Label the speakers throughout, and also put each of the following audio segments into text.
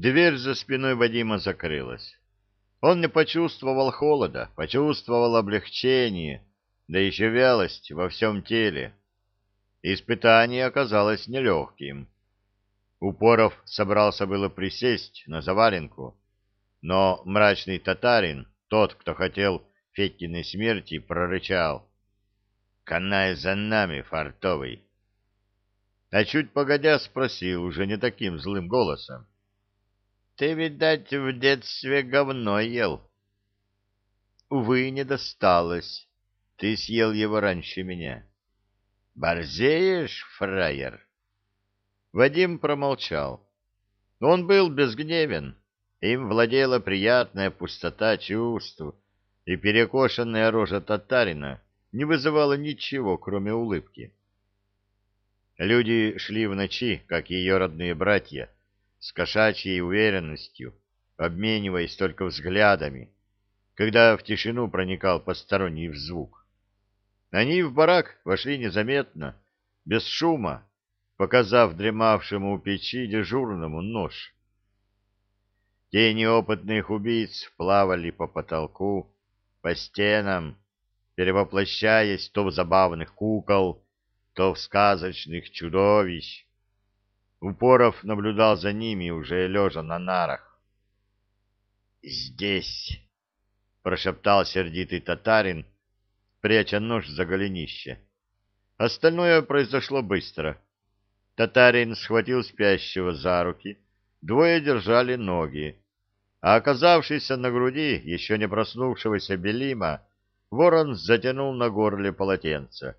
Speaker 1: Дверь за спиной Вадима закрылась. Он не почувствовал холода, почувствовал облегчение, да еще вялость во всем теле. Испытание оказалось нелегким. Упоров собрался было присесть на заваленку, но мрачный татарин, тот, кто хотел Федькиной смерти, прорычал. «Канай за нами, фартовый!» А чуть погодя спросил уже не таким злым голосом. Ты, видать, в детстве говно ел. Увы, не досталось. Ты съел его раньше меня. Борзеешь, фраер? Вадим промолчал. Он был безгневен. Им владела приятная пустота чувств, и перекошенная рожа татарина не вызывала ничего, кроме улыбки. Люди шли в ночи, как ее родные братья, с кошачьей уверенностью, обмениваясь только взглядами, когда в тишину проникал посторонний звук. Они в барак вошли незаметно, без шума, показав дремавшему у печи дежурному нож. Тени опытных убийц плавали по потолку, по стенам, перевоплощаясь то в забавных кукол, то в сказочных чудовищ. Упоров наблюдал за ними, уже лежа на нарах. «Здесь!» — прошептал сердитый татарин, пряча нож за голенище. Остальное произошло быстро. Татарин схватил спящего за руки, двое держали ноги, а оказавшийся на груди еще не проснувшегося Белима, ворон затянул на горле полотенце.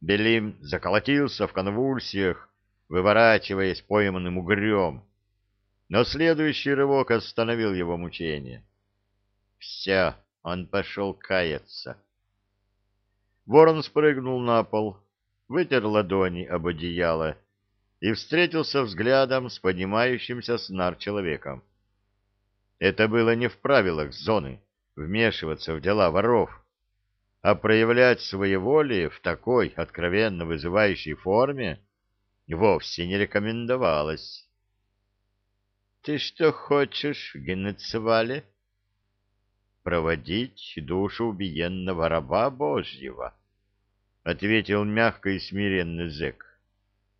Speaker 1: Белим заколотился в конвульсиях, выворачиваясь пойманным угрем. Но следующий рывок остановил его мучение. Все, он пошел каяться. Ворон спрыгнул на пол, вытер ладони об одеяло и встретился взглядом с поднимающимся с нар человеком. Это было не в правилах зоны вмешиваться в дела воров, а проявлять своеволие в такой откровенно вызывающей форме вовсе не рекомендовалось. — Ты что хочешь, Генецвале? — Проводить душу убиенного раба Божьего, — ответил мягко и смиренно зэк.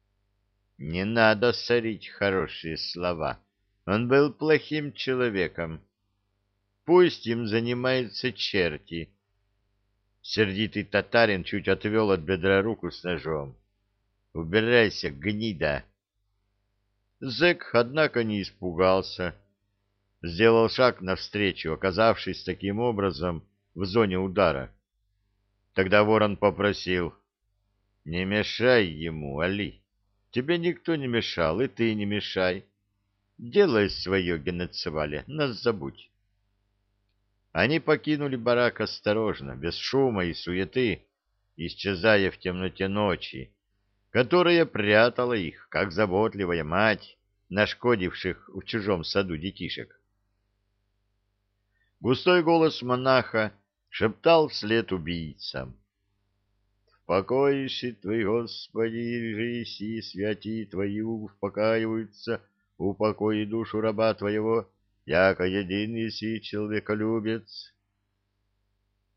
Speaker 1: — Не надо сорить хорошие слова. Он был плохим человеком. Пусть им занимаются черти. Сердитый татарин чуть отвел от бедра руку с ножом. Убирайся, гнида. Зэк, однако, не испугался. Сделал шаг навстречу, оказавшись таким образом в зоне удара. Тогда ворон попросил, «Не мешай ему, Али. Тебе никто не мешал, и ты не мешай. Делай свое, Генецевале, нас забудь». Они покинули барак осторожно, без шума и суеты, исчезая в темноте ночи, которая прятала их, как заботливая мать, нашкодивших в чужом саду детишек. Густой голос монаха шептал вслед убийцам. «В покое Твой, Господи, жиси, святи Твою успокаиваются, упокои душу раба Твоего, яко един еси человеколюбец».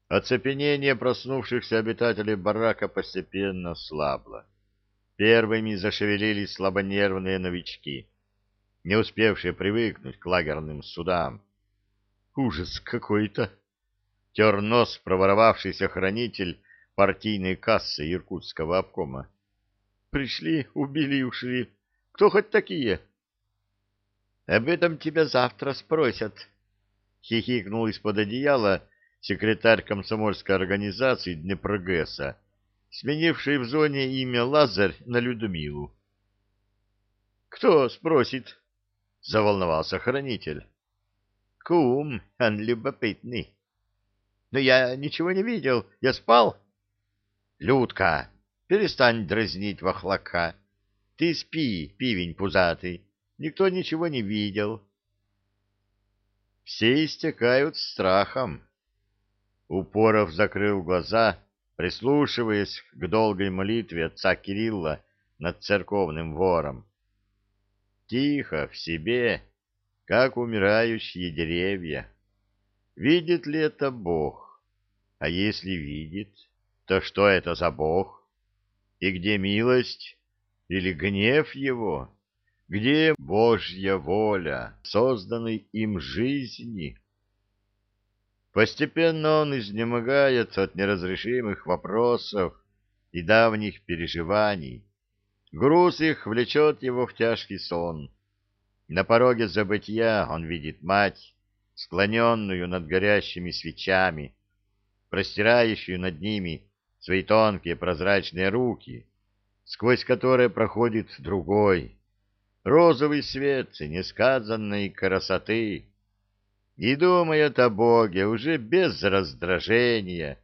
Speaker 1: Оцепенение проснувшихся обитателей барака постепенно слабло. Первыми зашевелились слабонервные новички, не успевшие привыкнуть к лагерным судам. Ужас какой-то! Тер нос проворовавшийся хранитель партийной кассы иркутского обкома. Пришли, убили и ушли. Кто хоть такие? Об этом тебя завтра спросят. Хихикнул из-под одеяла секретарь комсомольской организации Днепрогэса сменивший в зоне имя Лазарь на Людмилу. «Кто спросит?» — заволновался хранитель. «Кум, он любопытный». «Но я ничего не видел, я спал». «Людка, перестань дразнить вахлака. Ты спи, пивень пузатый, никто ничего не видел». Все истекают страхом. Упоров закрыл глаза прислушиваясь к долгой молитве отца Кирилла над церковным вором. тихо в себе, как умирающие деревья. Видит ли это Бог? А если видит, то что это за Бог? И где милость или гнев его? Где Божья воля, созданной им жизни? Постепенно он изнемогает от неразрешимых вопросов и давних переживаний. Груз их влечет его в тяжкий сон. На пороге забытья он видит мать, склоненную над горящими свечами, простирающую над ними свои тонкие прозрачные руки, сквозь которые проходит другой, розовый свет несказанной красоты, и думает о Боге уже без раздражения,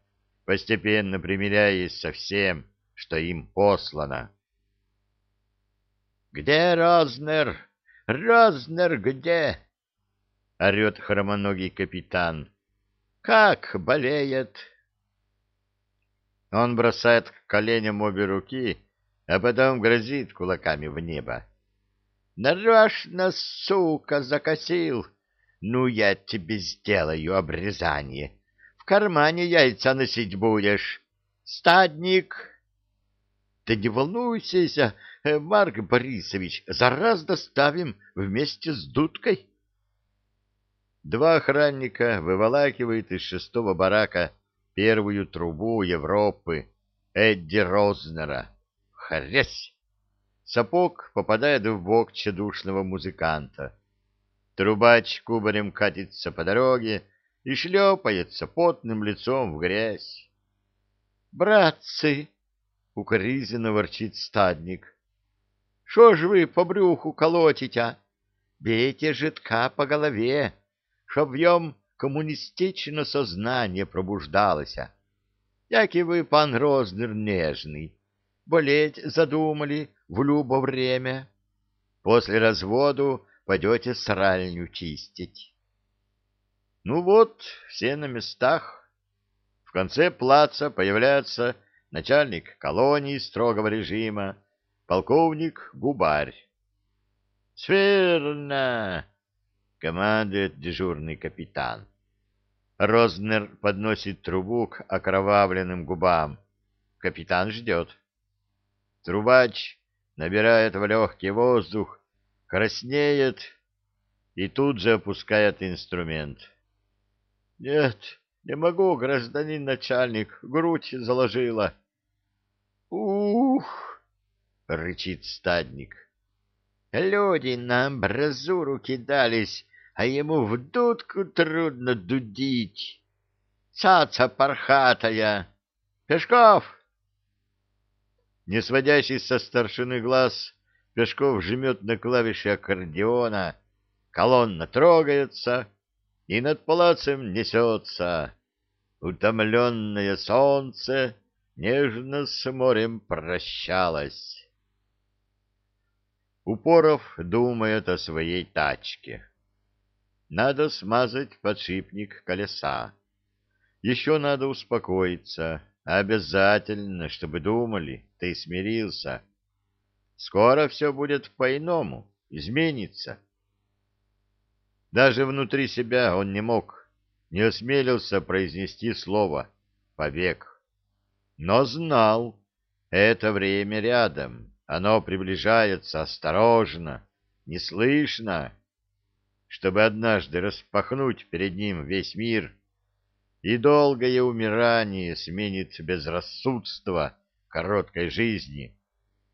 Speaker 1: постепенно примиряясь со всем, что им послано. «Где Рознер? Рознер где?» — орет хромоногий капитан. «Как болеет!» Он бросает к коленям обе руки, а потом грозит кулаками в небо. «Нарочно, сука, закосил!» Ну, я тебе сделаю обрезание. В кармане яйца носить будешь. Стадник. Да не волнуйся, э, Марк Борисович, зараз доставим вместе с дудкой. Два охранника выволакивают из шестого барака первую трубу Европы Эдди Рознера. Хрясь! Сапог попадает в бок чедушного музыканта. Трубач кубарем катится по дороге и шлепается потным лицом в грязь. «Братцы!» — укоризненно ворчит стадник. «Шо ж вы по брюху колотите? Бейте жидка по голове, чтоб в нем коммунистичное сознание пробуждалось. Яки вы, пан Рознер, нежный, болеть задумали в любо время. После разводу пойдете сральню чистить. Ну вот, все на местах. В конце плаца появляется начальник колонии строгого режима, полковник Губарь. «Сверно!» — командует дежурный капитан. Рознер подносит трубу к окровавленным губам. Капитан ждет. Трубач набирает в легкий воздух краснеет и тут же опускает инструмент. — Нет, не могу, гражданин начальник, грудь заложила. — Ух! — рычит стадник. — Люди на амбразуру кидались, а ему в дудку трудно дудить. Цаца пархатая! Пешков! Не сводящий со старшины глаз, Пешков жмет на клавиши аккордеона, колонна трогается, и над палацем несется. Утомленное солнце нежно с морем прощалось. Упоров думает о своей тачке. Надо смазать подшипник колеса. Еще надо успокоиться. Обязательно, чтобы думали, ты смирился. Скоро все будет по-иному, изменится. Даже внутри себя он не мог, не осмелился произнести слово «побег». Но знал, это время рядом, оно приближается осторожно, неслышно, чтобы однажды распахнуть перед ним весь мир, и долгое умирание сменит безрассудство короткой жизни —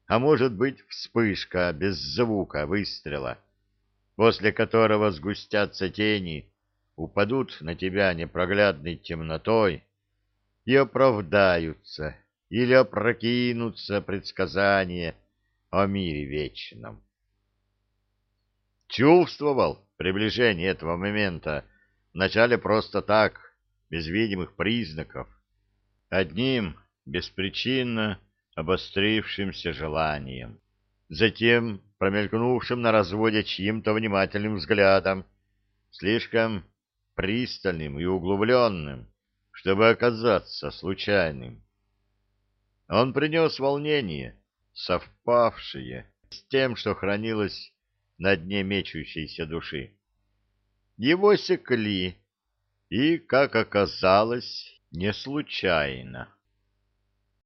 Speaker 1: а может быть вспышка без звука выстрела, после которого сгустятся тени, упадут на тебя непроглядной темнотой и оправдаются или опрокинутся предсказания о мире вечном. Чувствовал приближение этого момента вначале просто так, без видимых признаков, одним беспричинно обострившимся желанием, затем промелькнувшим на разводе чьим-то внимательным взглядом, слишком пристальным и углубленным, чтобы оказаться случайным. Он принес волнение, совпавшее с тем, что хранилось на дне мечущейся души. Его секли, и, как оказалось, не случайно.